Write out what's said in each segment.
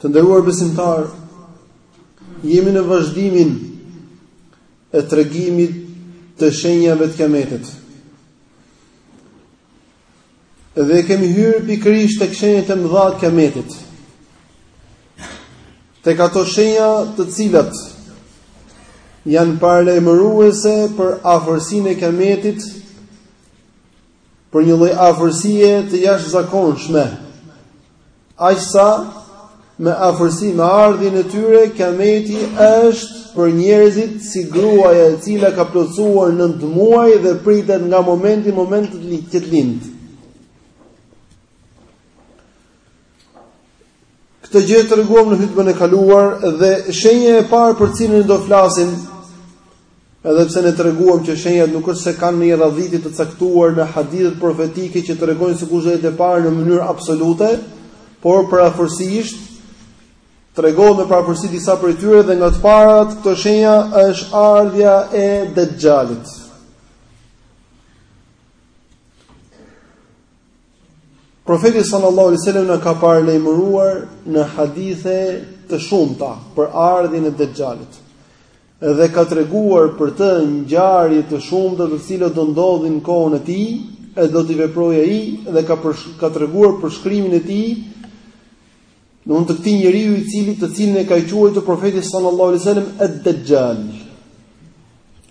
Të nderuar besimtarë, jemi në vazhdimin e tregimit të shenjave të Kiametit. Dhe kemi hyrë pikërisht tek shenjat e mëdha të Kiametit. Tek ato shenja të cilat janë paralajmëruese për afërsinë e Kiametit, për një lloj afërsie të jashtëzakonshme. Aq sa me afërsi me ardhjen e tyre kameti është për njerëzit si gruaja e cila ka plotësuar 9 muaj dhe pritet nga momenti në moment që të lindë. Këtë gjë e treguam në hytben e kaluar dhe shenja e parë për të cilën do flasim Edhe pse ne treguam që shenjat nuk është se kanë ndonjë radhitje të caktuar në hadithet profetike që tregojnë se kush do jetë e parë në mënyrë absolute, por përafërsisht tregohen me përafërsi disa prej tyre dhe nga të parat këto shenja është ardhja e Dexhalit. Profeti sallallahu alaihi wasallam na ka paralajmëruar në hadithe të shumta për ardhjen e Dexhalit. dhe ka treguar për të ngjarje të shumta të cilat do ndodhin në kohën e tij e do t'i veprojë ai dhe ka përsh, ka treguar përshkrimin e tij në mënyrë të këtij njeriu i cili të cilin e ka quajtur profeti sallallahu alaihi wasallam ed-Dexhal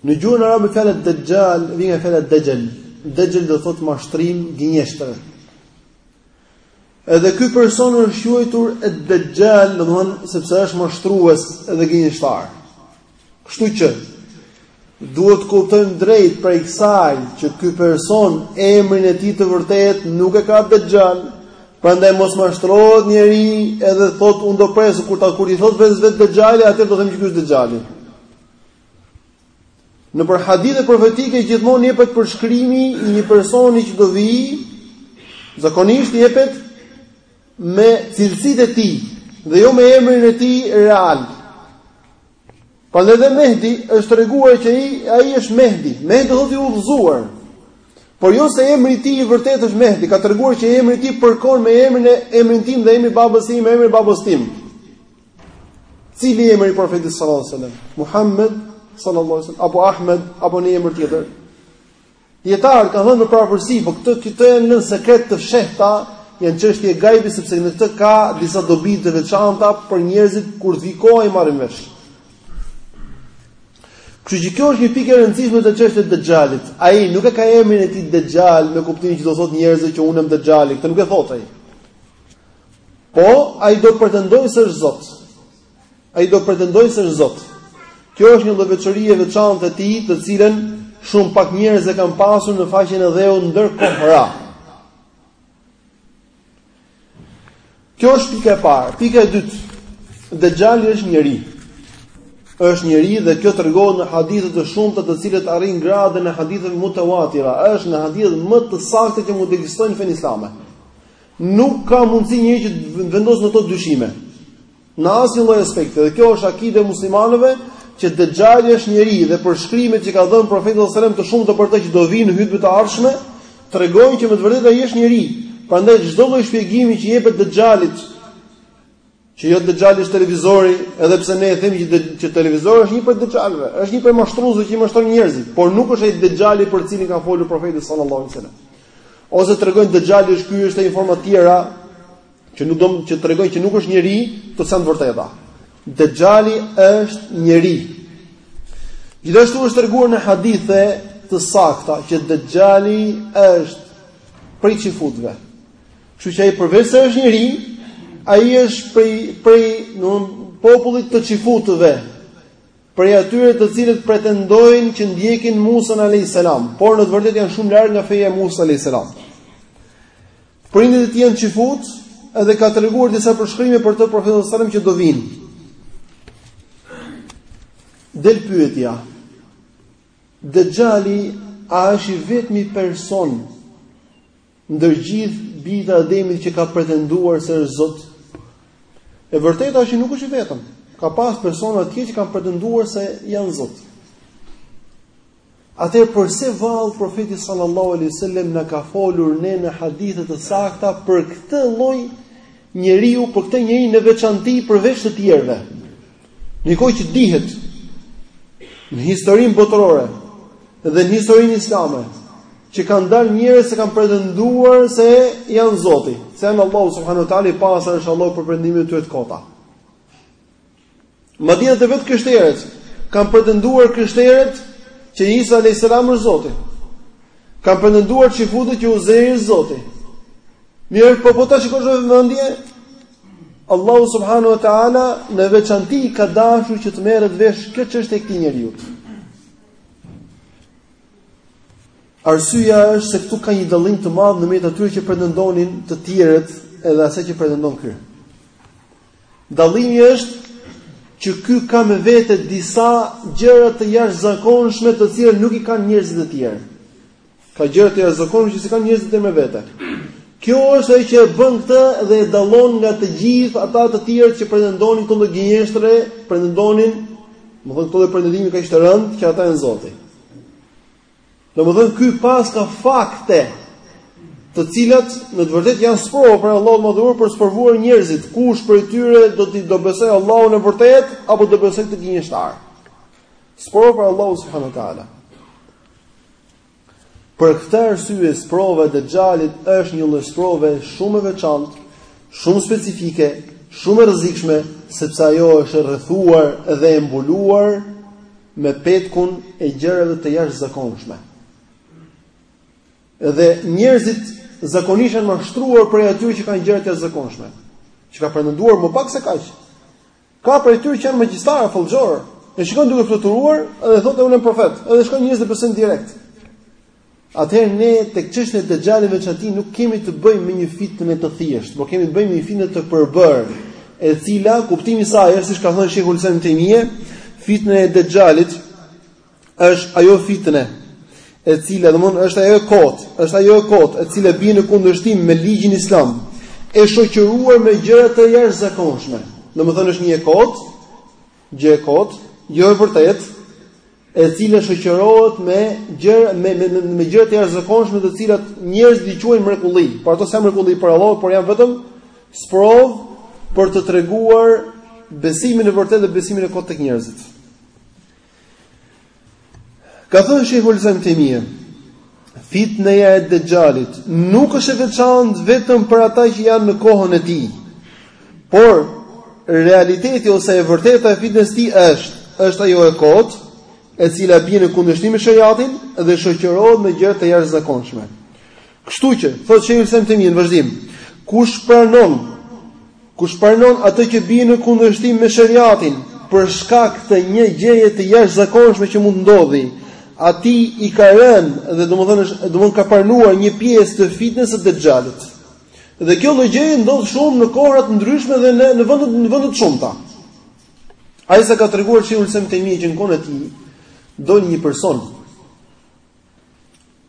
në gjuhën arabe fjala dexhal vjen nga fjala dexhel dexhel do thotë mashtrim gënjeshtër Edhe ky person është quajtur Ed-Dexhal, domethënë sepse është mashtrues edhe gënjeshtar. Kështu që duhet të kuptojmë drejt prej kësaj që ky person emrin e tij të vërtetë nuk e ka Dexhal. Prandaj mos mashtrohet njeri edhe thotë unë do pres kur ta kur i thotë vetvetes Dexhali, atëherë do të them që ky është Dexhali. Nëpër hadithe profetike gjithmonë jepet përshkrimi i një personi që do vijë, zakonisht jepet me cilësitë e tij dhe jo me emrin e tij real. Prandaj dhe Mehdi është treguar që ai ai është Mehdi. Mehdi do thotë i udhëzuar. Por jo se emri i tij i vërtetë është Mehdi, ka treguar që emri i tij përkon me emrin e emrin tim dhe emri i babës së tij, me emrin e babës tim. Cili emri i profetit sallallahu alajhi wasallam? Muhammed sallallahu alajhi wasallam apo Ahmed apo një emër tjetër? Dijetarët kanë thënë me përafërsi, po këto këto janë në sekret të fshehta, janë çështje gajbi sepse në këtë ka disa dobi të veçanta për njerëzit kur vjen koha e marrin vesh. Kështu që kjo është një pikë e rëndësishme te çështja e Dexhalit. Ai nuk e ka emrin e tij Dexhal me kuptimin që do u thotë njerëzve që unë jam Dexhali, këtë nuk e thotë ai. Po, ai do pretendojë se është Zot. Ai do pretendojë se është Zot. Kjo është një lloj veçorie e veçantë e tij, të cilën shumë pak njerëz e kanë pasur në faqen e dheut ndërkohëra. Kjo është pika e parë. Pika e dytë, Dexhali është njeri. Është njeri dhe kjo tregohet në hadithe të shumta të cilat arrijnë gradën e haditheve mutawatira. Është nga hadithet më të sakta që mund të ekzistojnë në fenë islame. Nuk ka mundësi njeri që të vendosë në to dyshime. Në asnjë lloj aspekti. Dhe kjo është akide e muslimanëve që Dexhali është njeri dhe përshkrimet që ka dhënë profeti sallallahu alajhi wasallam të shumta për të që do vijnë në hutbe të ardhshme tregojnë që me të vërtetë ai është njeri. Prandaj çdo lloj shpjegimi që i jepet Dexhalit Që jo Dexhali është televizori, edhe pse ne e themi që televizori është një prej dexhalëve, është një prej mashtruesve që i mashtron njerëzit, por nuk është ai Dexhali për të cilin ka folur profeti sallallahu alajhi wasallam. Ose tregojnë Dexhali është ky është e informata tjera që tregojnë që nuk është njeri, këto s'janë të vërteta. Dexhali është njeri. Gjithashtu është treguar në hadithe të sakta që Dexhali është prej çifutëve. Kështu që ai përveç se është njeri, ai është prej prej popullit të çifutëve, prej atyre të cilët pretendojnë që ndjekin Musën alayhis salam, por në të vërtetë janë shumë larg nga feja e Musës alayhis salam. Prindërit e tij janë çifutë, edhe ka treguar disa përshkrime për të profeti sallallahu alajhi wasallam që do vijnë. Del pyetja. Dexhali a është i vetmi person Ndër gjithë bijtë e Ademit që ka pretenduar se është Zot, e vërteta është që nuk është i vetëm. Ka pas persona të tjerë që kanë pretenduar se janë Zot. Atëherë përse vallë profeti sallallahu alaihi wasallam na ka folur ne në hadithe të sakta për këtë lloj njeriu, për këtë njeri në veçanti përveç të tjerëve. Ndërkohë që dihet në historinë botërore dhe në historinë islame që kanë dalë njerëz që kanë pretenduar se janë Zoti, se janë Allahu subhanahu wa taala i pastër është Allahu prej pretendimeve të tyre të kota. Madje edhe vetë të krishterët kanë pretenduar të krishterët që Isa alayhis salam është Zoti. Kanë pretenduar çifutët që Uzeri është Zoti. Mirëpo po ta shikosh me mendje, Allahu subhanahu wa taala në veçanti ka dashur që të merret vesh kjo çështje e këtij njeriu. Arsyeja është se këtu ka një dallim të madh në mes të atyre që pretendonin të tjerët edhe asaj që pretendon ky. Dallimi është që ky ka me vete disa gjëra të jashtëzakonshme të cilat nuk i kanë njerëzit e tjerë. Ka gjëra të jashtëzakonshme që s'i kanë njerëzit e me vete. Kjo është ajo që e bën këtë dhe e dallon nga të gjithë ata të tjerë që pretendonin këto gënjeshtre, pretendonin, domethënë këto pretendime kaq të rënda që ata janë Zoti. Domethënë ky pas ka fakte të cilat në të vërtetë janë sprovë prej Allahut në mënyrë për sprovuar njerëzit, kush prej tyre do të do besojë Allahun e vërtetë apo do besoj të gënjeshtar. Sprovë prej Allahut subhanehu teala. Për këtë arsye sprova e Dexhalit është një lloj sprove shumë e veçantë, shumë specifike, shumë e rrezikshme, sepse ajo është rrethuar dhe e mbuluar me petkun e gjërave të jashtëzakonshme. Dhe njerëzit zakonisht janë mashtruar prej atyre që kanë gjëra të jashtëzakonshme, që ka pretenduar më pak se kaq. Ka prej tyre që janë magjistarë, fallxhorë, e shikon duke fluturuar dhe thotë unë jam profet, edhe shkojnë njerëzit e besojnë direkt. Atëherë ne tek çështja e Dexhalit, te rasti i tij nuk kemi të bëjmë me një fitnë të thjeshtë, por kemi të bëjmë me një fitnë të përbërë, e cila kuptimi i saj është siç ka thënë Shejhul Islam Ibn Tejmije, fitne e Dexhalit është ajo fitne e cila domethënë është ajo e kotë, është ajo e kotë e cila bie në kundërshtim me ligjin islam, e shoqëruar me gjëra të jashtëzakonshme. Domethënë është një e kotë, gjë e kotë, jo e vërtetë, e cila shoqërohet me gjëra me me me, me gjëra të jashtëzakonshme të cilat njerëzit i quajnë mrekulli. Por ato s'janë mrekulli prej Allahut, por janë vetëm sprovë për të treguar besimin e vërtetë dhe besimin e kotë tek njerëzit. Ka thënë Shejhul Islam Ibn Tejmije, fitneja e Dexhalit nuk është e veçantë vetëm për ata që janë në kohën e tij. Por realiteti ose e vërteta e fitnes tij është, është ajo e kotë, e cila bie në kundërshtim me shariatin dhe shoqërohet me gjëra të jashtëzakonshme. Kështu që, thotë Shejhul Islam Ibn Tejmija në vazhdim, kush pranon kush pranon atë që bie në kundërshtim me shariatin për shkak të një gjëje të jashtëzakonshme që mund të ndodhi, atij i ka rënë dhe domethënë është domethënë ka pranuar një pjesë të fitnes së Dexhalit. Dhe kjo lloj gjëje ndodh shumë në kohra të ndryshme dhe në në vende në vende të shumta. Aq sa ka treguar Shejhul Islam Ibn Tejmija që në kohën e tij doli një person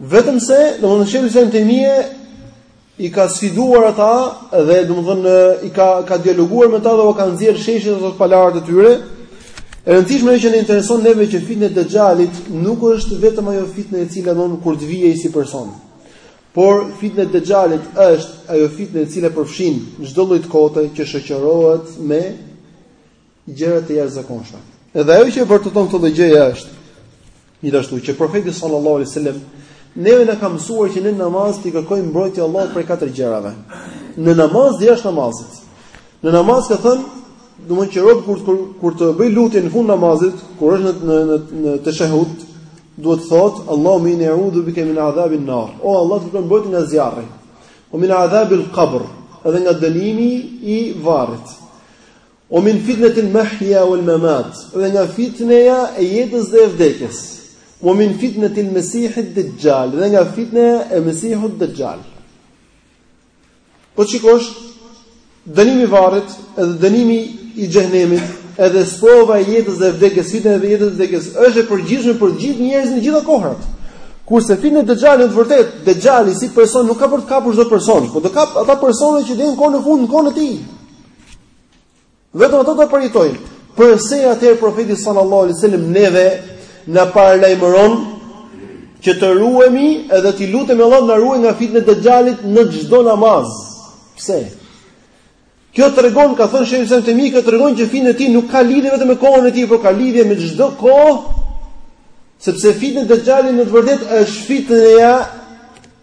Vetëm se, domethënë Shejhul Islam Ibn Tejmije i ka sfiduar ata dhe domethënë i ka ka dialoguar me ta dhe u ka nxjerr në shesh ato pallavrat e tyre. E rëndësishme është që ne intereson neve që fitne e Dexhalit nuk është vetëm ajo fitne e cila ndodh kur të vijë ai si person. Por fitne e Dexhalit është ajo fitne e cila përfshin çdo lloj kote që shoqërohet me gjëra të jashtëzakonshme. Edhe ajo që e vërteton këtë lloj gjëje është gjithashtu që profeti sallallahu alaihi wasallam neve na ka mësuar që në namaz t'i kërkojmë mbrojtje Allahut prej katër gjërave. Në namaz dhe jashtë namazit. Në namaz ka thënë, do të thotë që robi kur kur, kur të bëjë lutjen në fund namazit, kur është në në në, në teshehud, duhet të thotë Allahumma inni a'udhu bika min adhabin nar. O Allah, të kërkojmë mbrojtje nga zjarri. Wa min adhabil qabr, edhe nga dënimi i varrit. Wa min fitnetil mahja wal mamat, dhe nga fitneja e jetës dhe e vdekjes. Wa min fitnetil mesihid Dexhal, dhe nga fitneja e mesihut Dexhal. Po shikosh, dënimi i varrit edhe dënimi i xhehenemit, edhe sprova e jetës dhe e vdekjes, fitneja e jetës dhe vdekjes, është e përgjithshme për gjithë njerëzit në gjitha kohrat. Kurse fitne e Dexhalit në të vërtetë, Dexhali si person nuk ka për të kapur çdo person, por do kapë ata persona që vijnë në kohën e fundit në kohën e tij. Vetëm ata do ta përjetojnë. Përse atëherë profeti sallallahu alaihi wasallam neve na paralajmëron që të ruhemi edhe t'i lutemi Allahut të na ruajë nga fitne e Dexhalit në çdo namaz. Pse? Kjo tregon, ka thënë Shejhul Islam Ibn Tejmi, kjo tregon që fitne e tij nuk ka lidhje vetëm me kohën e tij, por ka lidhje me çdo kohë, sepse fitne e Dexhalit në të vërtetë është fitneja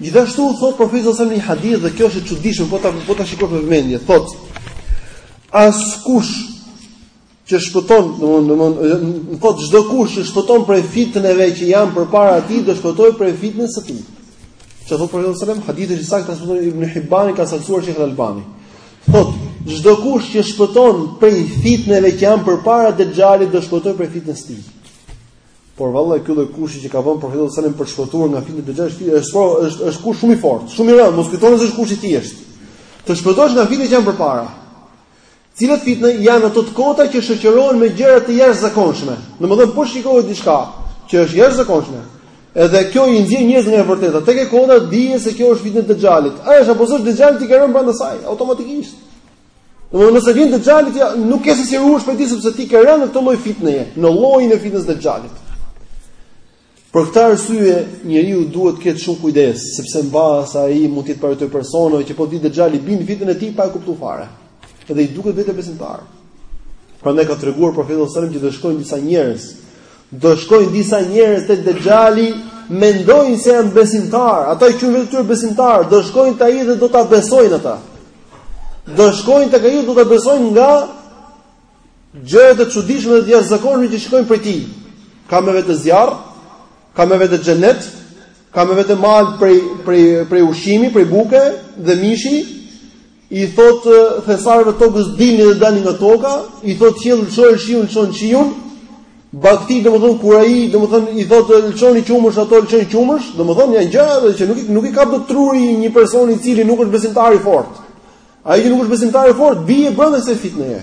Gjithashtu thot profeti sallallahu alajhi wasallam një hadith dhe kjo është e çuditshme po ta po ta shikosh me vëmendje. Thot: Askush që shpëton, domthonë domthonë thot çdo kush që shpëton prej fitneve që janë përpara tij, do shpëtojë prej fitnes së tij. Që thot profeti sallallahu alajhi wasallam, hadithi është i saktë transmetuar Ibn Hibani ka saktësuar Sheikh Al-Albani. Thot çdo kush që shpëton prej fitneve që janë përpara Dexhalit do shpëtojë prej fitnes së tij. Por vallai ky lloj kushti që ka vënë profeti sallallahu alajhi wasallam për të shpëtuar nga fitne e Dexhalit është është është është kusht shumë i fortë, shumë i rëndë, mos kujtoni se është kusht i thjeshtë. Të shpëtosh nga fitnet që janë përpara. Cilat fitne janë ato të kota që shoqërohen me gjëra të jashtëzakonshme. Domethënë po shikove diçka që është e jashtëzakonshme. Edhe kjo i nxjerr njerëzit nga e vërteta. Tek e kota dije se kjo është fitne e Dexhalit. A është apo s'është Dexhali ti ke rënë brenda saj automatikisht. Domthonë nëse vjen Dexhali ti nuk ke se si ruhesh prej tij sepse ti ke rënë në këtë lloj fitneje, në llojin e fitnes së Dexhalit. Për këtë arsye njeriu duhet të ketë shumë kujdes, sepse mbase ai mund të jetë prej atyre personave që po doli Dexhali bie në fitnen e tij pa e kuptuar fare. Edhe i duket vetja besimtar. Prandaj ka treguar profeti sallallahu alajhi wasallam që do shkojnë disa njerëz. Do shkojnë disa njerëz te Dexhali mendojnë se janë besimtar, ata e quajnë veten besimtar, do shkojnë te ai dhe do ta besojnë ata. Do shkojnë tek ai do ta besojnë nga gjërat e çuditshme dhe të jashtëzakonshme që shikojnë prej tij. Ka me vete zjarr, ka me vete xhenet, ka me vete mal prej prej prej ushqimi, prej buke dhe mishi. I thotë thesareve të tokës dilni dhe dalin nga toka, i thotë qiellit lçoje shiun lçon shiun. Bagëti domethënë kur ai domethënë i thotë lçoni qumësh ato lçojnë qumësh, domethënë janë gjëra që nuk nuk i kap dot truri një person i cili nuk është besimtar i fortë. Ai që nuk është besimtar i fortë bie brenda kësaj fitneje.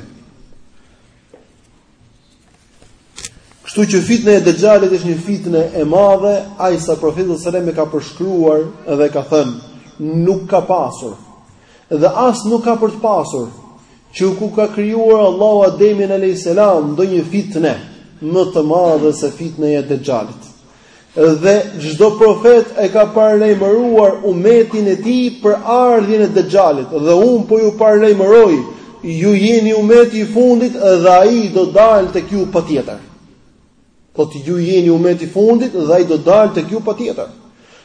Kështu që fitneja e Dexhalit është një fitne e madhe, aq sa profeti sallallahu alajhi wasallam e ka përshkruar dhe ka thënë, nuk ka pasur Dhe as nuk ka për të pasur që kur ka krijuar Allahu Ademin alayhis salam ndonjë fitne më të madhe se fitneja e Dexhalit. Dhe çdo profet e ka paralajmëruar umetin e tij për ardhjen e Dexhalit dhe unë po ju paralajmëroj ju jeni umeti i fundit dhe ai do dalë tek ju patjetër. Po ti ju jeni umeti i fundit dhe ai do dalë tek ju patjetër.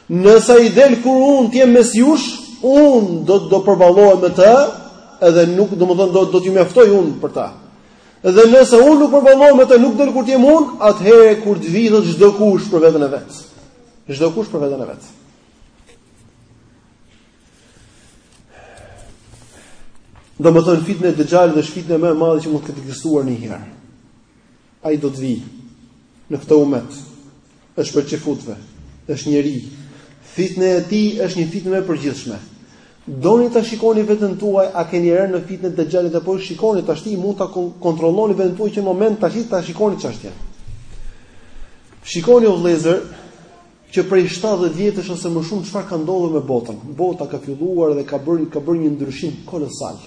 Nëse ai del kur unë të jem mes jush, unë do të do përballohem me të, edhe nuk domethënë do do t'ju mjaftoj unë për ta. Dhe nëse unë nuk përballohem me të, nuk del kur të jem unë, atëherë kur të vijë çdokush për veten e vet. Çdokush për veten e vet. Domethënë fitneja e Dexhalit është fitneja më e madhe që mund të ketë ekzistuar ndonjëherë. Ai do të vijë në këtë umet, është prej çifutëve, është njeri. Fitneja e tij është një fitne e përgjithshme. Doni ta shikoni veten tuaj, a keni rënë në fitnen e Dexhalit apo jo shikoni tashti mund ta kontrolloni veten tuaj që në moment tash ta shikoni çështjen. Shikoni o vëllezër që prej 70 vjetësh ose më shumë çfarë ka ndodhur me botën. Bota ka filluar dhe ka bërë ka bërë një ndryshim kolosal.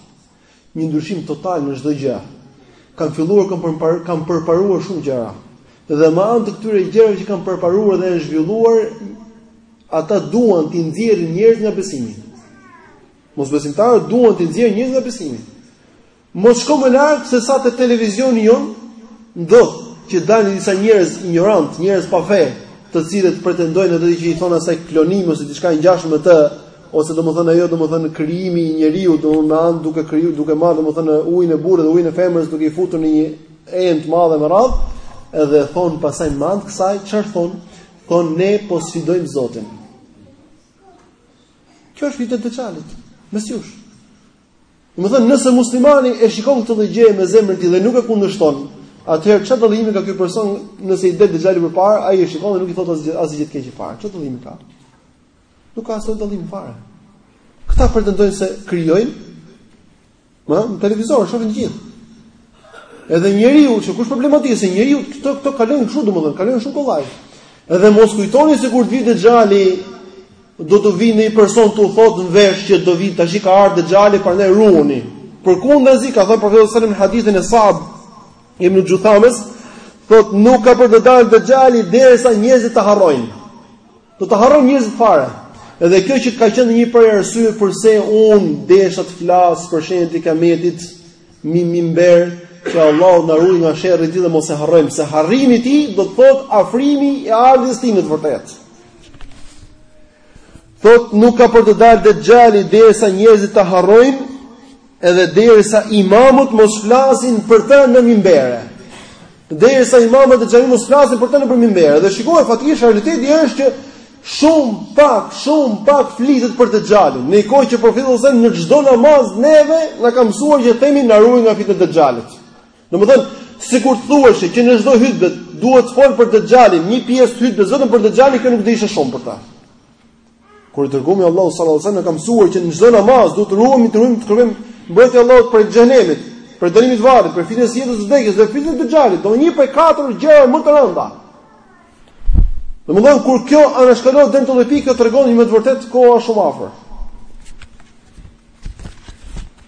Një ndryshim total në çdo gjë. Kanë filluar kanë përparuar, kanë përparuar shumë gjëra. Dhe me anë të këtyre gjërave që kanë përparuar dhe janë zhvilluar, ata duan t'i nxjerrin njerëzit nga besimi. Mosbesimtarët duan t'i nxjerrin njerëzit nga besimi. Mos shko më larg sesa te televizioni jonë, ndodh që dalin disa njerëz injorantë, njerëz pa fe, të cilët pretendojnë atë që i thonë asaj klonimi ose diçka e ngjashme me të, ose domethënë ajo domethënë krijimi i njeriut do me anë duke krijuar duke marrë domethënë ujin e burrit dhe ujin e femrës duke i futur në një enë e të tjera me radhë edhe thonë pastaj me anë të kësaj çfarë thonë thonë ne po sfidojmë Zotin kjo është fitneja e Dexhalit mes jush domethënë nëse muslimani e shikon këtë gjë me zemrën e tij dhe nuk e kundërshton Atëherë çfarë dallimi ka ky person nëse i del Dexhali përpara, ai e shikon dhe nuk i thotë asgjë asgjë të keq i parë. Çfarë dallimi ka? Nuk ka asnjë dallim fare. Këta pretendojnë se krijojnë, në televizor, shohin të gjithë. Edhe njeriu që, ku është problematike se njeriu këto këto kalojnë kështu domethënë, kalojnë shumë kollaj. Edhe mos kujtoni se kur të vijë Dexhali do të vijë një person t'ju thotë në vesh që do vijë tash i ka ardhur Dexhali prandaj ruhuni. Përkundazi ka thënë profeti sallallahu alajhi selam në hadithin e Sab ibn Juthames, thotë nuk ka për të dalë Dexhali derisa njerëzit ta harrojnë. Do ta harrojnë njerëzit fare. Edhe kjo që ka qenë një prej arsyeve përse un desha të flas për shenjat e kijametit, mi mimber, që Allahu të na ruajë nga sherri i tij dhe mos e harrojmë, se harrimi i tij do të thotë afrimi i ardhjes tij me të vërtetë. Thot nuk ka për të dalë Dexhali derisa njerëzit ta harrojnë Edhe derisa imamët mos flasin për të në mimbere. Derisa imamët e xhamisë mos flasin për të në mimbere. Dhe shikoje faktikisht realiteti është që shumë pak, shumë pak flitet për Dexhalin. Në kohë që profeti sallallahu alajhi wasallam në çdo namaz neve na ka mësuar që themi na ruaj nga fitnia e Dexhalit. Domethënë, sikur të thuhej që në çdo hytbe duhet folë për Dexhalin, një pjesë hytbe vetëm për Dexhalin kjo nuk do ishte shumë për ta. Kur i dërguari i Allahut sallallahu alaihi wasallam ka mësuar që në çdo namaz duhet të ruhemi, të ruhemi të kërkojmë mbrojtje Allahut prej xhenemit, prej dënimit të varrit, prej fitnës së jetës së vdekjes dhe fitnës të Dexhalit, do një prej katër gjëra më të rënda. Domethënë kur kjo anashkalohet deri në këtë pikë tregon me të vërtetë koha shumë afër.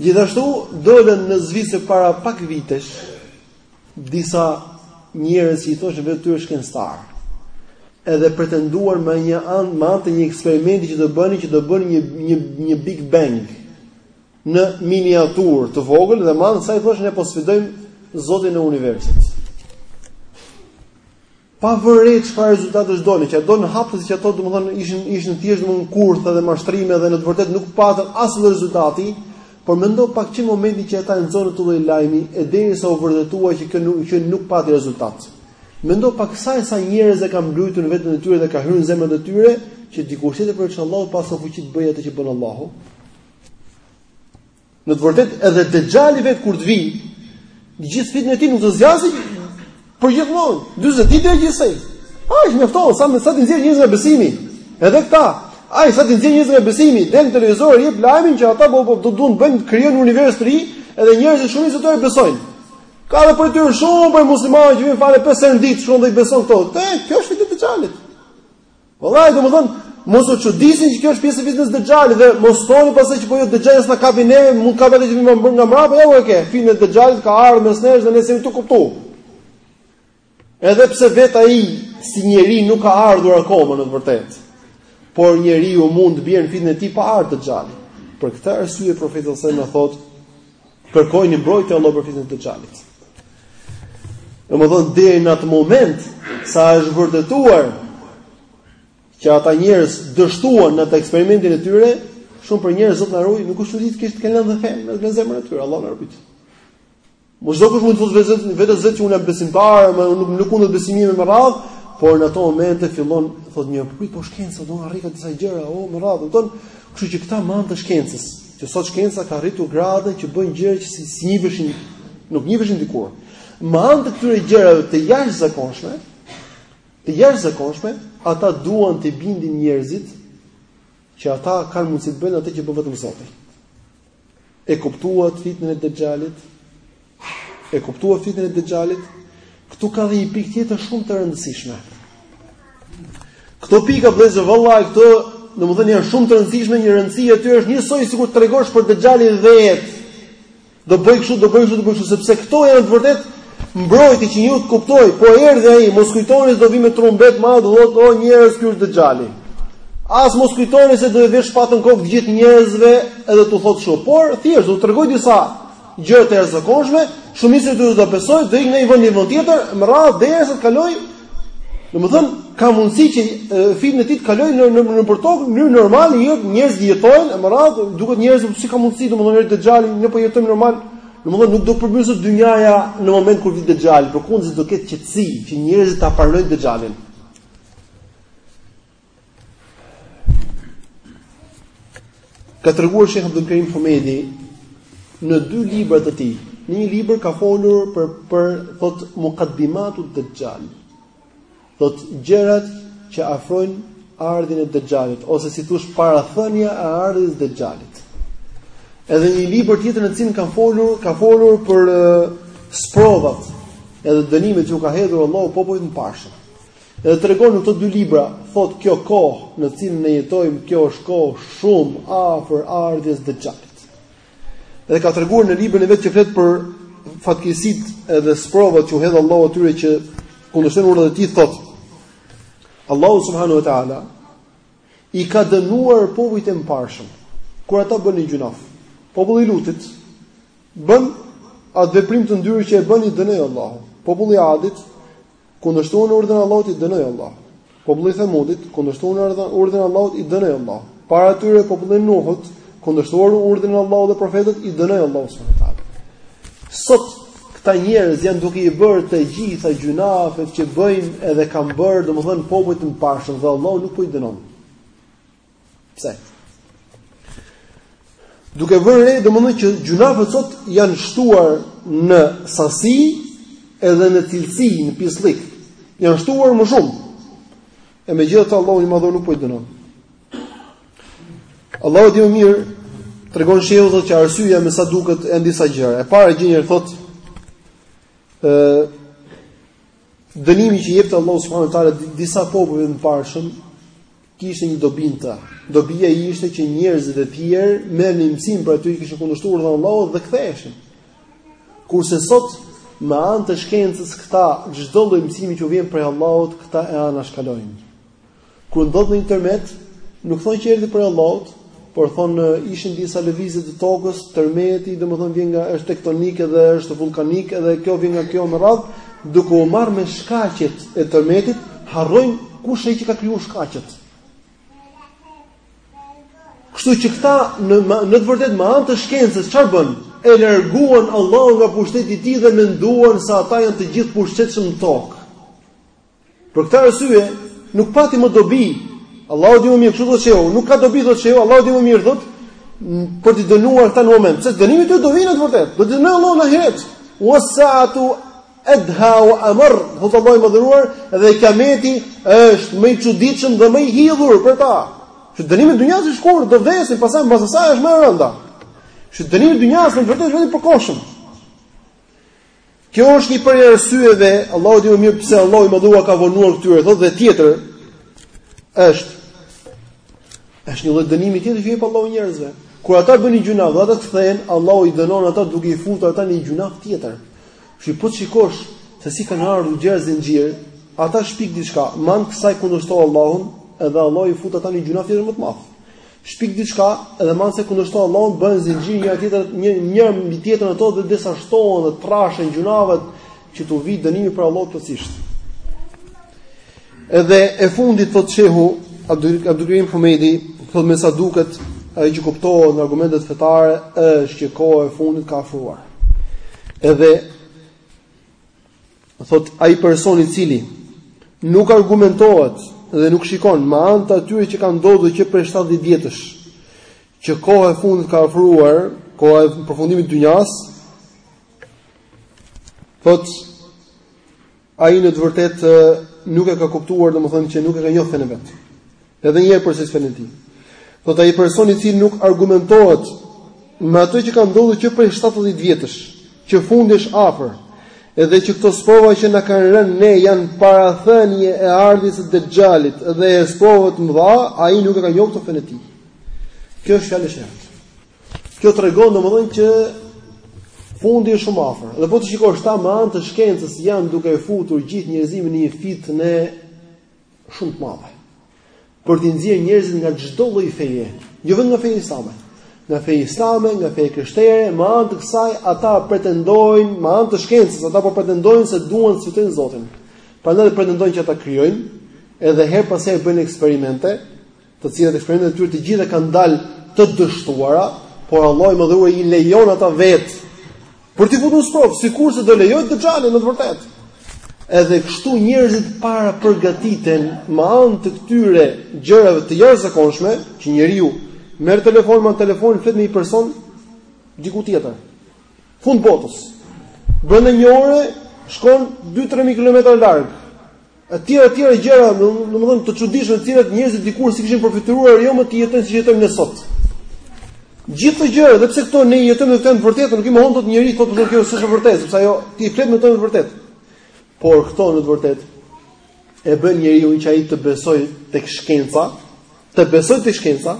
Gjithashtu dolën në Zvicër para pak vitesh disa njerëz që i thoshin vetes tyre shkencëtar. Edhe pretenduan me një anë me anë të një eksperimenti që do bënin që do bënin një një një Big Bang në miniaturë të vogël dhe madje sa i thoshin ne po sfidojmë Zotin e universit. Pavarësisht çfarë rezultatesh dolën, që dolën haptazi që ato domethënë ishin ishin thjesht domethënë kurtha dhe mashtrime dhe në të vërtetë nuk patën asnjë lloj rezultati, por mendo pak që në momentin që ata nxorën atë lloj lajmi e derisa u vërtetua që kjo nuk që nuk pati rezultat. Mendo pak sa e sa njerëz e kanë mbëltuar në veten e tyre dhe ka hyrë në zemrat e tyre që dikush tjetër përveç Allahut paska fuqi të bëjë atë që bën Allahu. Në të vërtetë edhe Dexhali vet kur të vijë, gjithë fitnia e tij nuk do zgjasë përgjithmonë. 40 ditë e gjithsej. Ai mjafton sa më sa të nxjerr njerëz nga besimi. Edhe këta, ai sa të nxjerr njerëz nga besimi, del në televizor jep lajmin që ata po, po do të duan të bëjnë të krijojnë univers të ri, edhe njerëzit shumë e besojnë. Ka edhe prej tyre shumë prej muslimanëve që vijnë falen pesë herë në ditë, shkon dhe i beson këto. Te, kjo është fitne e Dexhalit. Vëllai, domethën, mos u çuditni që kjo është pjesë e fitnës dëxhalit dhe mos thoni pastaj që po jo dëxhal s'na kapi ne, mund t'kap vetë që më mbrëm nga mbrapa, jo e ke. Fitna e dëxhalit ka ardhur mes nesh dhe ne s'e kemi kuptu. Edhe pse vet ai si njeri nuk ka ardhur akoma në të vërtetë. Por njeriu mund të bjerë në fitnën e tij pa ardhur dëxhal. Për këtë arsye profeti sallallahu alajhi wasallam thotë Kërkojini mbrojtje Allahut për fitnën e Dexhalit. Domethënë deri në atë moment sa është vërtetuar që ata njerëz dështuan në atë eksperimentin e tyre, shumë prej njerëzve zot na ruaj, nuk është çudi të kesh të kanë lënë fenë në në zemrën e tyre, Allah na ruaj. Mos dikush mund të thotë vetë vetes sot që unë jam besimtar, më nuk nuk mund të besimi me radhë, por në ato momente fillon thotë një prit po shkenca ka arrit ka disa gjëra, e me radhë, do të thonë, kështu që këta me anë të shkencës, Që sot shkenca ka arritur gradën që bën gjëra që s', s'njiheshin nuk njiheshin dikur. Me anë të këtyre gjërave të jashtëzakonshme, të jashtëzakonshme, ata duan të bindin njerëzit që ata kanë mundësi të bëjnë atë që bën vetëm Zoti. E kuptuat fitnën e Dexhalit? E kuptuat fitnën e Dexhalit? Këtu ka dhe një pikë tjetër shumë të rëndësishme. Këto pika vëllezër vallai këto, domethënë janë shumë të rëndësishme, një rëndësi e tyre është njësoj sikur tregosh për Dexhalin vetë. Do bëj kështu, do bëj kështu, do bëj kështu sepse këto janë të vërtet mbrojtje që ju të kuptoj, po erdhi ai, mos kujtoni se do vi me trumbet madh, do thotë o njerëz ky është Dexhali. As mos kujtoni se do t'u vë shpatën kokë të gjithë njerëzve edhe tu thotë kështu, por thjesht u tregon disa gjëra të jashtëzakonshme, shumica e tyre do besoj, do ikë në një vend në vend tjetër, me radhë derisa të kaloj. Domethënë, ka mundësi që fitna e tij të kaloj në në në për tokë në mënyrë normale, jo njerëzit jetojnë, me radhë duket njerëz që si ka mundësi domethënë Dexhali, ne po jetojmë normal. Domethënë nuk do të përmbyset dynjaja në moment kur vjen Dexhali, përkundër do ketë qetësi që njerëzit ta pranojnë Dexhalin. Ka treguar Shejh Abdulkerim Humejdi në dy libra të tij. Në një libër ka folur për, për thot, mukaddimatu Dexhal. Thot, gjërat që afrojnë ardhjen e Dexhalit, ose si t'thush parathënia e ardhjes Dexhalit. Edhe një libër tjetër në cilin ka folur, ka folur për uh, sprovat edhe dënimet që u ka hedhur Allahu popujt e mëparshëm. Edhe tregon në këto dy libra, thotë kjo kohë në cilën ne jetojmë, kjo është kohë shumë afër ardhjes Dexhalit. Dhe ka treguar në librin e vet që flet për fatkeqësitë edhe sprovat që u hedh Allahu atyre që kundërshtojnë urdhrat e tij thotë Allahu subhanahu wa taala i ka dënuar popujt e mëparshëm kur ata bënë gjynahe. Populli i Lutit bëri atë veprim të ndyrë që e bënë i dënoi Allahu. Populli i Adit Kundërshtuan urdhën e Allahut i dënoi Allahu. Populli i Themudit kundërshtuan urdhrin e Allahut i dënoi Allahu. Para tyre populli i Nuhut kundërshtuan urdhrin e Allahut dhe profetët i dënoi Allahu subhanahu wa taala. Sot këta njerëz janë duke i bërë të gjitha gjynafet që bëjnë edhe kanë bërë, domethënë popujt të mëparshëm dhe Allahu nuk po i dënon. Pse? Duke vënë re domethënë që gjynafet sot janë shtuar në sasi edhe në cilësi, në pisllik. Janë shtuar më shumë. E megjithatë Allahu i madhëruar nuk po i dënon. Allahu e di më mirë tregon shehu thotë që arsyeja me sa duket janë disa gjëra. E para gjë një thotë ë dënimi që jepte Allahu subhanahu wa taala disa popujve të mëparshëm kishte një dobi në të. Dobia ishte që njerëzit e tjerë merrnin mësim për ata që kishin kundërshtuar urdhrin e Allahut dhe ktheheshin. Kurse sot me anë të shkencës këta çdo lloj mësimi që u vjen prej Allahut, këta e anashkalojnë. Kur ndodh një tërmet, nuk thonë që erdhi prej Allahut, por thonë ishin disa lëvizje të tokës, tërmeti, domethënë vjen nga është tektonik dhe është vullkanik dhe kjo vjen nga kjo me radhë, duke u marrë me shkaqet e tërmetit, harrojnë kush ai që ka krijuar shkaqet. Kështu që këta në në të vërtetë me anë të shkencës çfarë bënë? E larguan Allahun nga pushteti i tij dhe menduan se ata janë të gjithëpushtetshëm në tokë. Për këtë arsye, nuk pati më dobi. Allahu di më mirë, kështu thotë shehu, nuk ka dobi thotë shehu, Allahu di më mirë thotë për të dënuar këta në moment, se dënimi atyre do vijë në të vërtetë. Do t'i dënojë Allahu në ahiret. Wassa'atu adha wa amarr, thotë Allahu i madhëruar dhe kiameti është më i çuditshëm dhe më i hidhur për ta. Që dënimi i dynjasë është kur do vdesin, pastaj mbas asaj është më e rënda. Që dënimi i dynjasë në të vërtetë është vetëm për kohën. Kjo është një prej arsyeve, Allahu di më mirë pse Allahu i madhëruar ua ka vonuar këtyre, thotë dhe tjetër është është një lloj dënimi tjetër që u jep Allahu njerëzve. Kur ata bëjnë gjynaf, që ata të kthehen, Allahu i dënon ata duke i futur ata në një gjynaf tjetër. Shih po t'shikosh se si kanë ardhur gjërat zinxhir, ata shpikin diçka, me anë kësaj kundërshtojnë Allahun, edhe Allahu i fut ata në gjynaf tjetër më të madh. Shpikin diçka dhe me anë të saj kundërshtojnë Allahun bëhen zinxhir njëra tjetër një një mbi tjetrën ato derisa shtohen dhe trashen gjynafet që t'u vijë dënimi prej Allahut plotësisht. Edhe e fundit thotë Shehu Abdulkerim Humejdi, thotë me sa duket ajo që kuptohet në argumentet fetare është që koha e fundit ka afruar. Edhe Thotë ai person i cili nuk argumentohet dhe nuk shikon me anë të atyre që kanë ndodhur që prej 70 vjetësh, që koha e fundit ka afruar, koha e përfundimit të dynjasë, thotë ai në të vërtetë nuk e ka kuptuar, domethënë që nuk e ka njohur fenë vet. Edhe një herë për fenë e tij. Thot ai person i cili nuk argumentohet me ato që kanë ndodhur që prej 70 vjetësh, që fundi është afër. Edhe që këto sprova që na kanë rënë ne janë parathënie e ardhjes së Dexhalit dhe e sprovave të mëdha, ai nuk e ka njohur këtë fenë e tij. Kjo është fjalë e shehut. Kjo tregon domethënë që fundi është shumë afër. Dhe po të shikosh tashti me anë të shkencës janë duke e futur gjithë njerëzimin në një fitnë shumë të madhe. Për t'i nxjerrë njerëzit nga çdo lloj feje, jo vetëm nga feja islame, nga feja islame, nga feja krishtere, me anë të kësaj ata pretendojnë, me anë të shkencës, ata po pretendojnë se duan të sfidojnë Zotin. Prandaj pretendojnë që ata krijojnë, edhe herë pas herë bëjnë eksperimente, të cilat eksperimentet e tyre të gjitha kanë dalë të dështuara, por Allahu i madhëruar i lejon ata vet për t'i futur në sprovë, sikurse do lejojë Dexhalin në të vërtetë. Edhe kështu njerëzit parapërgatiten me anë të këtyre gjërave të jashtëzakonshme që njeriu merr telefonin, me anë të telefonit, flet me një person diku tjetër. Fund botës. Brenda një ore shkon 2-3000 kilometra larg. Etj etj gjëra, domethënë të çuditshme të cilat njerëzit dikur s'i kishin përfytyruar jo më të jetojnë si jetojmë ne sot. Gjithë këto gjëra, edhe pse këto ne jetojmë në të vërtetë, nuk i mohon dot njeri, thotë domethënë kjo është e vërtetë, sepse ajo ti e flet me të vërtetë. Por këto në të vërtetë e bën njeriun që ai të besojë tek shkenca, të besojë tek shkenca,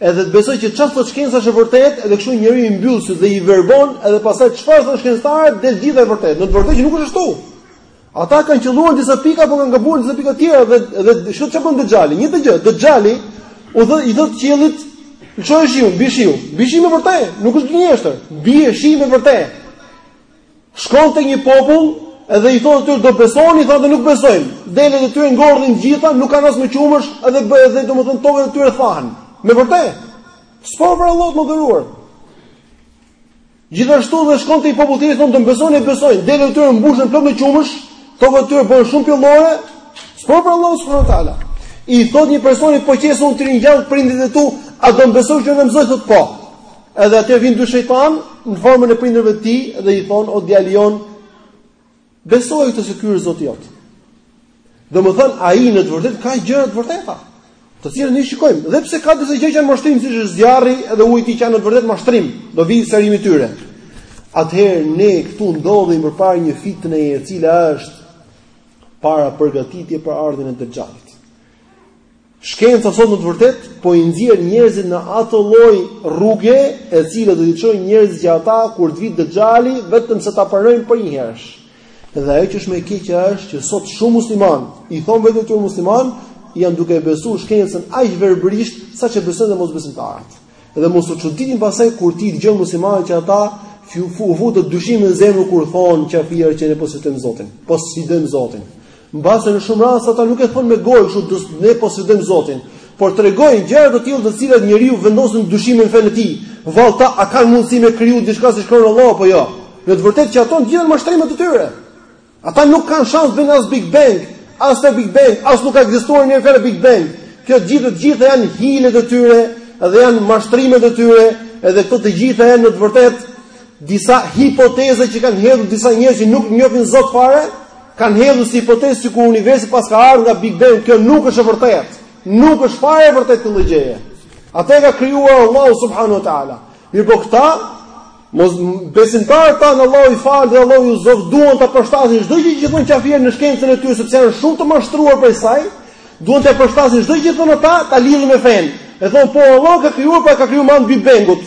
edhe të besojë që çfarë thotë shkenca është e vërtetë, edhe kështu njeriut i mbyll sytë dhe i verbon, edhe pastaj çfarë thonë shkencëtarët, del gjithë e vërtetë. Në të vërtetë që nuk është ashtu. Ata kanë qëlluar disa pika, por kanë gabuar disa pika tjera dhe dhe çka çka bën Dexhali? Njëjtën gjë, Dexhali u dha i thotë qiellit lësho shiun, bie shiu. Bie shiu me vërtet, nuk është gënjeshtër. Bie shiu me vërtet. Shkon te një popull dhe i thotë atyre do më besoni, thonë nuk besojmë. Delet e tyre ngordhin të gjitha, nuk kanë as më qumësh, edhe bëhet edhe domethënë tokat e tyre thahen. Me vërtet. Sprovë prej Allahut të madhëruar. Gjithashtu dhe shkon te një popull i thotë do më besoni e besojnë, delet e tyre mbushen plot me qumësh, tokat e tyre bëhen shumë pjellore, sprovë prej Allahut subhanahu wa taala. I thot një personi po qe se unë t'i ringjall prindit e tu, a do më besosh që jam zot, thot po. Edhe atëherë vijnë dy shejtan në formën e prindërve të tij dhe i thon o djali jonë Besoje këtë se ky është Zoti jot. Domethënë ai në të vërtetë ka gjëra të vërteta, të cilat ne i shikojmë. Dhe pse ka disa gjëra që janë mashtrim, siç është zjarri dhe uji që janë në të vërtetë mashtrim, do vijë sqarimi i tyre. Atëherë ne këtu ndodhemi përpara një fitne e cila është parapërgatitje për ardhjen e Dexhalit. Shkenca sot në të vërtetë po i nxjerr njerëzit në atë lloj rruge e cila do t'i çojë njerëzit që ata kur të vijë Dexhali vetëm se ta pranojnë përnjëherësh. Dhe ajo që është më e keqja është që sot shumë musliman i thonë vetes musliman janë duke besuar shkencën aq verbërisht saç e besojnë dhe mosbesimtarët. Dhe mos u çuditni pastaj kur t'i dëgjoni muslimanët që ata u futet dyshim në zemër kur thonë qafirët që ne po sfidojmë Zotin, po sfidojmë Zotin. Mbase në shumë raste ata nuk e thonë me gojë kështu, ne po sfidojmë Zotin, por tregojnë gjëra të tilla të cilat njeriun e vendosin në dyshim në fenë e tij. Vallë këta a kanë mundësi me kriju diçka siç krijon Allahu apo jo? Në të vërtetë që ato gjithë janë mashtrime të tyre. Ata nuk kanë shans bëjnë as Big Bang, as te Big Bang, as nuk ka ekzistuar ndonjëherë Big Bang. Kjo gjithë të gjitha janë hilet e tyre dhe janë mashtrimet e tyre, edhe këto të gjitha janë në të vërtetë disa hipoteza që kanë hedhur disa njerëz që nuk njohin Zot fare, Kanë hedhur si hipotezë sikur universi paska ardhur nga Big Bang, kjo nuk është e vërtetë. Nuk është fare e vërtetë kjo gjë. Atë e ka krijuar Allahu subhanahu wa taala. Mirëpo këta besimtarët tanë Allahu i faltë dhe Allahu i udhëzoftë duan ta përshtatin çdo gjë që thonë qafirët në shkencën e tyre sepse janë shumë të mashtruar prej saj, duan ta përshtatin çdo gjë që thonë ata ta lidhin me fenë. E thonë po Allahu e ka krijuar, po e ka krijuar me anë të Big Bangut.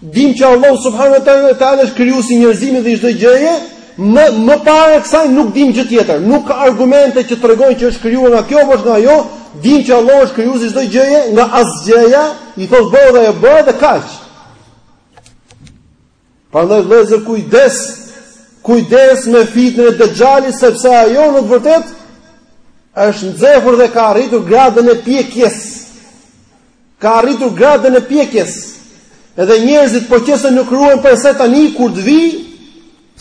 Dimë që Allahu subhanahu wa taala është krijuesi i njerëzimit dhe i çdo gjëje, më përpara kësaj nuk dimë gjë tjetër. Nuk ka argumente që tregojnë që është krijuar nga kjo apo nga ajo. Dimë që Allahu është krijuesi i çdo gjëje, nga asgjëja, i thotë bëhu dhe ajo bëhet dhe kaq. Prandaj vëllezër kujdes, kujdes me fitnen e Dexhalit sepse ajo në të vërtetë është nxehur dhe ka arritur gradën e pjekjes. Ka arritur gradën e pjekjes. Edhe njerëzit po qe se nuk u ruajtën prej saj tani kur të vijë,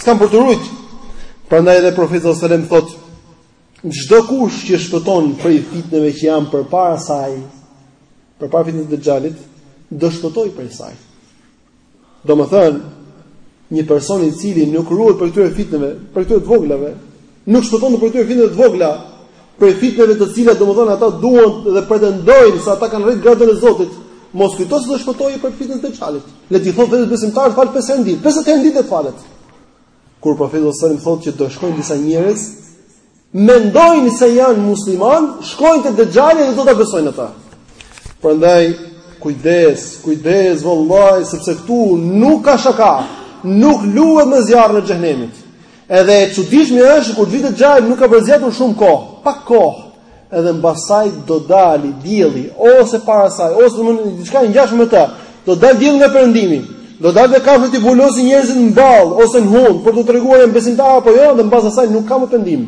s'kanë për t'u rujt. Prandaj edhe profeti sallallahu alajhi wasallam thotë çdokush që shpëton prej fitneve që janë përpara saj, përpara fitnes së Dexhalit, do shpëtojë prej saj. Domethënë, një person i cili nuk ruhet prej këtyre fitneve, prej këtyre të voglave, nuk shpëton prej këtyre fitneve të vogla, prej fitneve të cilat domethënë ata duan dhe pretendojnë se ata kanë arrit gradën e Zotit, mos kujto se do shpëtojë prej fitnes së Dexhalit. Le t'i thotë vetes besimtar, të falet pesë herë në ditë, pesë herë në ditë të falet. Kur profeti sallallahu alajhi wasallam thotë që do shkojnë disa njerëz, mendojnë se janë musliman, shkojnë te Dexhali dhe do ta besojnë atë. Prandaj kujdes, kujdes vallahi sepse këtu nuk ka shaka, nuk luhet me zjarrin e xhehenemit. Edhe e çuditshme është që kur vi Dexhali nuk ka për të zgjatur shumë kohë, pak kohë. Edhe mbas saj do dali dielli ose para saj ose domthonë diçka e ngjashme me të. Do dali dielli nga perëndimi. Do dali dhe kafsha t'i vulosi njerëzit në ballë ose në hund për të treguar janë besimtarë apo jo, dhe mbas asaj nuk ka më pendim.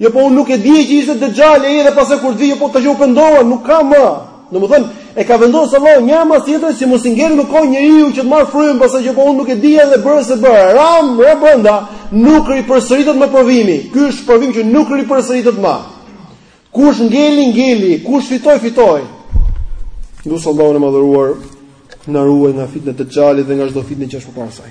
Jo po unë nuk e dija që ishte dexhali edhe pastaj kur të vijë, jo, po tash u pendova, nuk ka më. Domethënë, e ka vendosur Allahu njëra mas tjetrës që mos i ngeli më kohë njeriut që të marrë frymë, pastaj që po unë nuk e dija dhe bëra ç'bëra. Ra, ra brenda, nuk ripërsëritet më provimi. Ky është provim që nuk ripërsëritet më. Kush ngeli, ngeli, kush fitoi, fitoi. Lusim Allahun e madhëruar na ruajë nga fitnet e Dexhalit dhe nga çdo fitne që është përpara saj.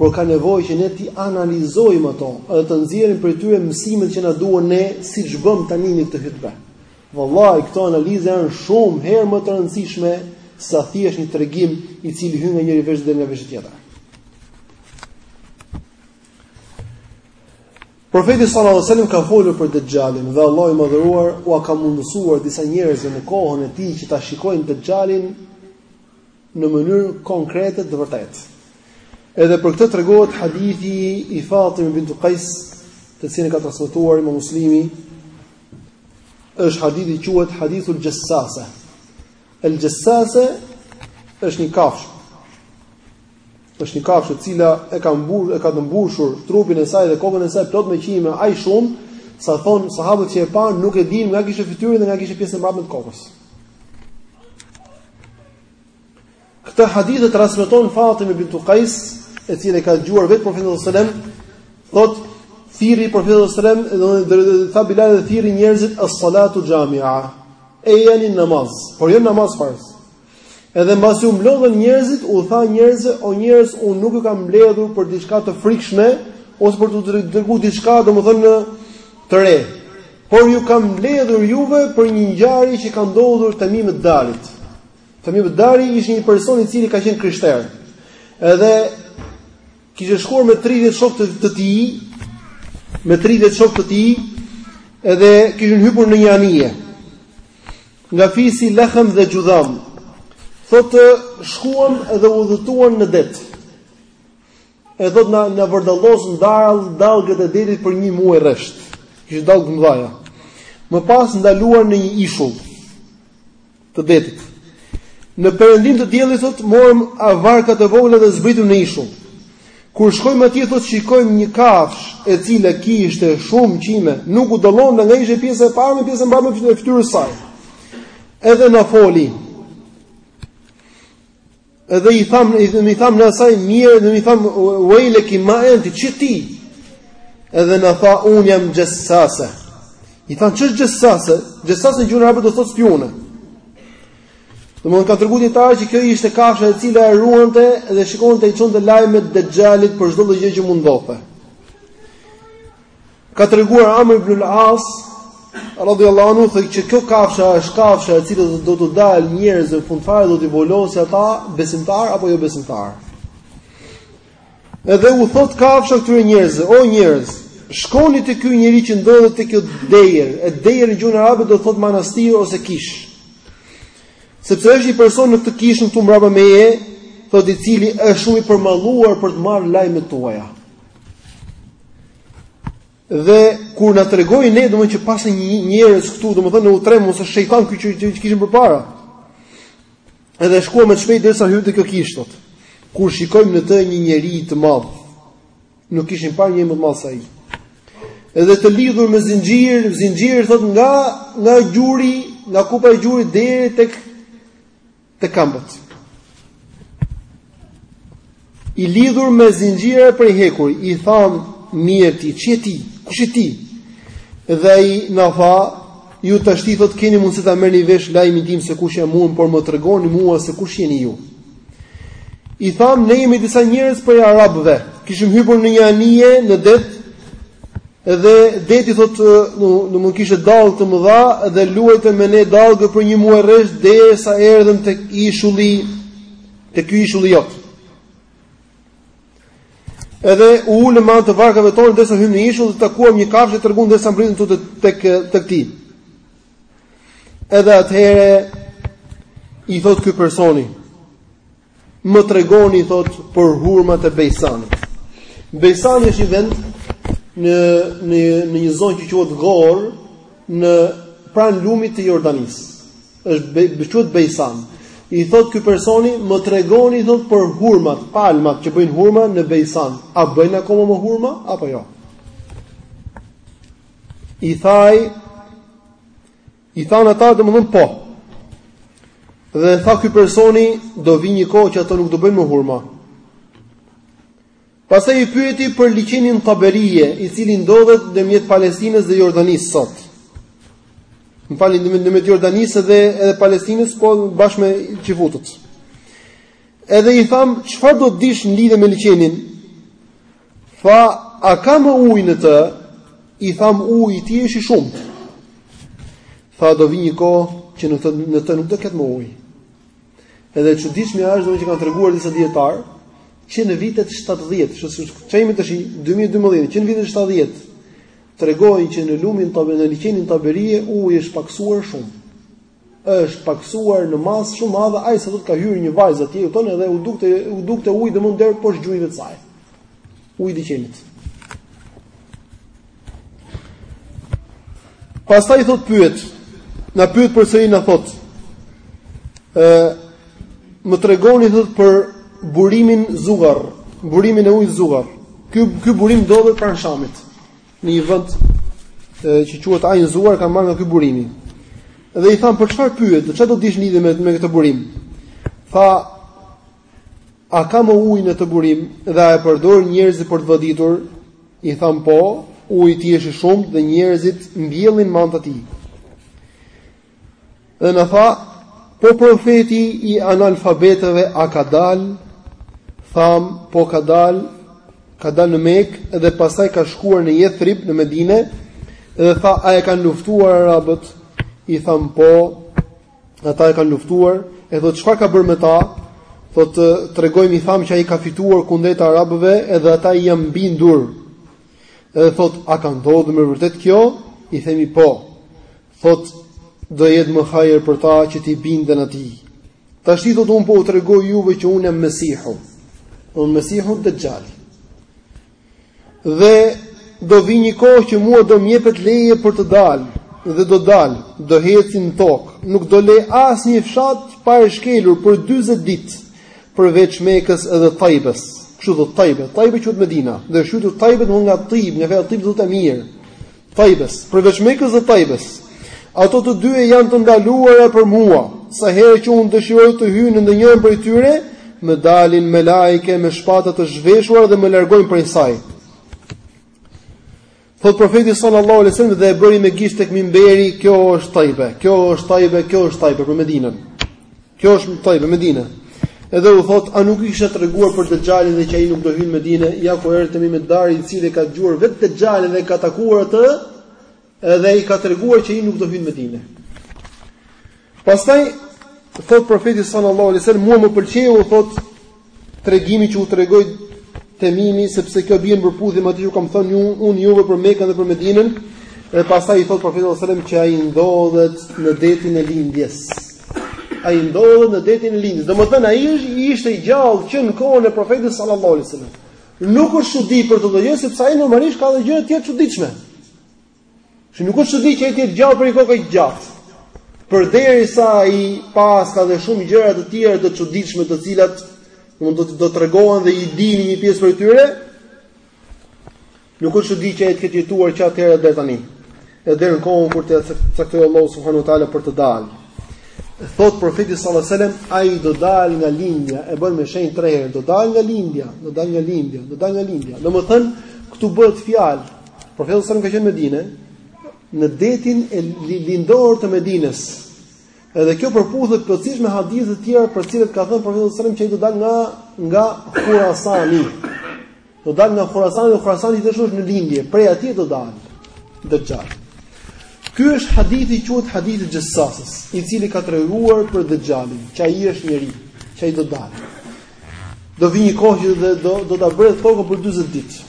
por ka nevojë që ne t'i analizojmë ato dhe të nxjerrim prej tyre mësimet që na duhen ne, siç bëmë tani në këtë hutbe. Vallahi këto analiza janë shumë herë më të rëndësishme sa thjesht një tregim i cili hyn nga njëri vesh del nga veshi tjetër. Profeti sallallahu alajhi wasallam ka folur për Dexhalin dhe Allahu i madhëruar ua ka mundësuar disa njerëzve në kohën e tij që ta shikojnë Dexhalin në mënyrë konkrete të vërtetë. Edhe për këtë tregohet hadithi i Fatime bintu Kajs, të cilin e ka transmetuar Imam Muslimi, është hadithi që quhet hadithul Xhessase. El Xhessase është një kafshë Është një kafshë e cila e ka mbu, e ka të mbushur trupin e saj dhe kokën e saj plot me qime, aq shumë sa thonë sahabët që e panë nuk e dinin nga kishte fytyrën dhe nga kishte pjesën e mbrapsht të kokës. Këtë hadith e transmeton Fatime bintu Kajs, e cila e ka dëgjuar vetë profetin sallallahu alajhi wasallam, thotë thirri profeti sallallahu alajhi wasallam dhe tha Bilal dhe thirri njerëzit as-salatu xhamia. Ejani në namaz, por jo namaz farz. Edhe mbasi u mblodhën njerëzit, u tha njerëzve, o njerëz, unë nuk ju kam mbledhur për diçka të frikshme ose për t'ju treguar diçka, domethënë të re. Por ju kam mbledhur juve për një ngjarje që ka ndodhur Temim ed-Darit. Temim ed-Dari ishte një person i cili ka qenë krishter. Edhe kishte shkuar me 30 shokë të, të tij, me 30 shokë të tij, edhe kishin hypur në një anije. Nga fisi Lehm dhe Xhudham, thotë shkuam dhe udhëtuan në det. E thotë na vërdallosën dal dallgët e detit për një muaj rresht. Kishte dallgë të mëdha. Më pas ndaluar në një ishull të detit. Në perëndim të diellit thotë morëm varka të vogla dhe zbritëm në ishull. Kur shkojmë atje thotë shikojmë një kafshë e cila kishte shumë qime, nuk u dallonte nga ishte pjesa e parme, pjesa e mbrapme e fytyrës së saj. Edhe na foli. Edhe i tham, i tham ne asaj mjerë, domethënë i tham uejleki ma enti ç'je ti. Edhe na tha un jam xhessase. I tham ç'është xhessase? Xhessase në gjuhën arabe do thotë spiune. Domthon kanë treguar dijetarët që kjo ishte kafsha e cila e ruante dhe shikonte i çonte lajmet Dexhallit për çdo gjë që mund ndodhte. Ka treguar Amr ibn al-As radhiyallahu anhu thotë që kjo kafsha është kafsha e cila do t'u dalë njerëzve në fund fare do t'i volosë ata besimtar apo jo besimtar. Edhe u thot kafsha këtyre njerëzve, o njerëz, shkoni te ky njeri që ndodhet te kjo dejer, e dejer në gjuhën arabe do të thot manastir ose kish. Sepse është një person në këtë kishën këtu mbrapa meje, thot i cili është shumë i përmalluar për të marrë lajmet tuaja. Dhe kur na tregoi ne domethënë që paska një njerëz këtu, domethënë u trembëm se është shejtan ky që, që, që kishim përpara. Edhe shkuam me shpejt derisa hymë te kjo kishë thotë. Kur shikojmë në të një njeri të madh, nuk kishim parë një më të madh se ai. Edhe të lidhur me zinxhir, zinxhir thot nga nga gjuri, nga kupa e gjurit deri tek te kambët. I lidhur me zinxhira prej hekuri, i thamë, mjerë ti, ç'je ti, kush je ti? Dhe ai na tha, ju tashti thot keni mundësi ta merrni vesh lajmin tim se kush jam unë, por më tregoni mua se kush jeni ju. I thamë, ne jemi disa njerëz prej arabëve, kishim hypur në një anije në det, dhe deti thot domethënë kishte dallgë të mëdha dhe luajtën me ne dallgët për një muaj rresht derisa erdhëm tek ishulli Tek ky ishulli jot. Edhe u ulëm me anë të varkave tona derisa hymë në ishull dhe takuam një kafshë të treguan derisa mbërritëm te tek tek ti. Edhe atëherë i thot ky personi më tregoni i thot për hurmat e Bejsanit. Bejsani është një vend në në në një zonë që quhet Gor në pranë lumit të Jordanisë. Është, quhet Bejsan. I thot ky personi, më tregoni thot për hurmat, palmat që bëjnë hurma në Bejsan. A bëjnë akoma me hurma apo jo? I thaj i thanë ata domthon po. Dhe tha ky personi, do vi një kohë që ato nuk do bëjnë më hurma. Pastaj i pyeti për liqenin Taberie, i cili ndodhet ndërmjet Palestinës dhe Jordanisë sot. Më falni, ndërmjet Jordanisë dhe edhe Palestinës, po bashkë me Çifutët. Edhe i tham, çfarë do të dish në lidhje me liqenin? Tha, a ka më ujë në të? I tham uji i tij është i shumtë. Tha do vi një kohë që në të në të nuk do ketë më ujë. Edhe e çuditshmja është domethënë që kanë treguar disa dietar që në vitet 70, që jemi tash 2012, që në vitet 70 tregojnë që në lumin Taberi, në liqenin Taberie uji është paksuar shumë. Është paksuar në masë shumë madhe, aq sa thotë ka hyrë një vajzë atje, u thonë edhe u dukte u dukte uji domethënë deri poshtë gjunjve të saj. Uji i liqenit. Pastaj thot pyet, na pyet përsëri na thot. ë Më tregoni thot për burimin zugar, burimin e ujit zugar. Ky ky burim ndodhet pranë Shamit, në një vend që quhet Ajn Zugar, kanë marrë nga ky burimi. Dhe i thamë për çfarë pyet, do çfarë do dish lidhje me me këtë burim. Tha A ka më ujë në këtë burim dhe a e përdorin njerëzit për të vaditur? I thamë po, uji i tij është i shumtë dhe njerëzit mbjellin me anë të tij. Dhe na tha, po profeti i analfabetëve a ka dalë, thamë po ka dalë, ka dalë në Mekë dhe pastaj ka shkuar në Jethrib në Medine, dhe tha, a e kanë luftuar arabët, i thamë po, Ata e kanë luftuar, e thotë çfarë ka bërë me ta? Thotë tregojmë, i tham që ai ka fituar kundrejt arabëve edhe ata i janë bindur. Edhe thotë a ka ndodhur me vërtet kjo? I themi po. Thotë do jetë më hajër për ta që t'i binden atij. Tashi thotë un po u tregoj juve që un jam Mesihu. Un Mesihu Dexhal. Dhe do vijë një kohë që mua do më jepet leje për të dalë, dhe do dal, do eci në tokë, nuk do lë asnjë fshat pa e shkelur për 40 ditë, përveç Mekës edhe Taibes. Kështu thotë Taibe, Taibe quhet Medina, dhe është quajtur Taibe thotë nga Tib, nga fjala Tib do të thotë e mirë. Tajbes, përveç Mekës dhe Tajbes. Ato të dyja janë të ndaluara për mua. Sa herë që unë dëshiroj të hyj në ndonjërin prej tyre, më dalin melaike me shpata të zhveshura dhe më largojnë prej saj. Thot profeti sallallahu alaihi wasallam dhe e bëri me gisht tek minberi, kjo është Tajbe, kjo është Tajbe, kjo është Tajbe për Medinën. Kjo është Tajbe, Medina. Edhe u thot, a nuk u kisha treguar për Dexhalin dhe që ai nuk do hyjë në Medinë, ja ku erdhi Temim ed-Dari i cili ka dëgjuar vetë Dexhalin dhe ka takuar atë, edhe i ka treguar që ai nuk do hyjë në Medinë. Pastaj thot profeti sallallahu alaihi wasallam, mua më pëlqeu thot tregimi që u tregoi Temimi sepse kjo bie në përputhje me atë që u kam thënë unë juve për Mekën dhe për Medinën, dhe pastaj i thot profeti sallallahu alajhi wasallam që ai ndodhet në detin e lindjes. Ai ndodhet në detin e lindjes. Domethënë ai ishte i gjallë që në kohën e profetit sallallahu alajhi wasallam. Nuk është çudi për t'u dëgjuar, sepse ai normalisht ka dhe gjëra të tjera të çuditshme. Që nuk është çudi që ai të jetë gjallë për një kohë kaq gjatë. Përderisa ai paska dhe shumë gjëra të tjera të çuditshme të cilat do tregohen dhe i dini një pjesë prej tyre. Nuk është çudi që ai të ketë jetuar që atëherë deri tani. Edhe deri në kohën kur ta caktojë Allahu subhanahu wa taala për të dalë. Thot profeti sallallahu alajhi wasallam, ai do dal nga lindja, e bën me shenjë tre herë, do dal nga lindja, do dal nga lindja, do dal nga lindja. Domethën, këtu bëhet fjalë Profeti sallallahu alajhi wasallam ka qenë në Medinë, në detin lindor të Medinës. Edhe kjo përputhet plotësisht me hadithe të tjera për të cilat ka thënë profeti sallallahu alajhi wasallam që ai do dal nga Hurasani. Do dal nga Hurasani, Hurasani është në lindje, prej atje do dal Dexhali. Ky është hadithi, quhet hadithi i Xhesasës, i cili ka treguar për Dexhalin, që ai është njeri, që ai do dal. Do vijë një kohë dhe do ta bëret tokën për 40 ditë.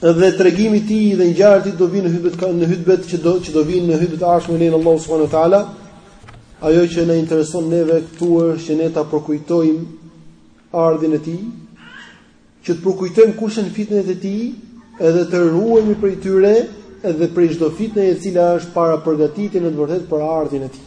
Dhe tregimi i tij dhe ngjarjet e tij do vinë në hutbet që do vinë në hutbet e ardhshme me lejen e Allahut subhanahu wa taala. Ajo që na intereson neve këtu është që ne ta përkujtojmë ardhjen e tij, që të përkujtojmë kush janë fitnet e tij, edhe të ruhemi prej tyre edhe prej çdo fitne e cila është parapërgatitje në të vërtetë për ardhjen e tij.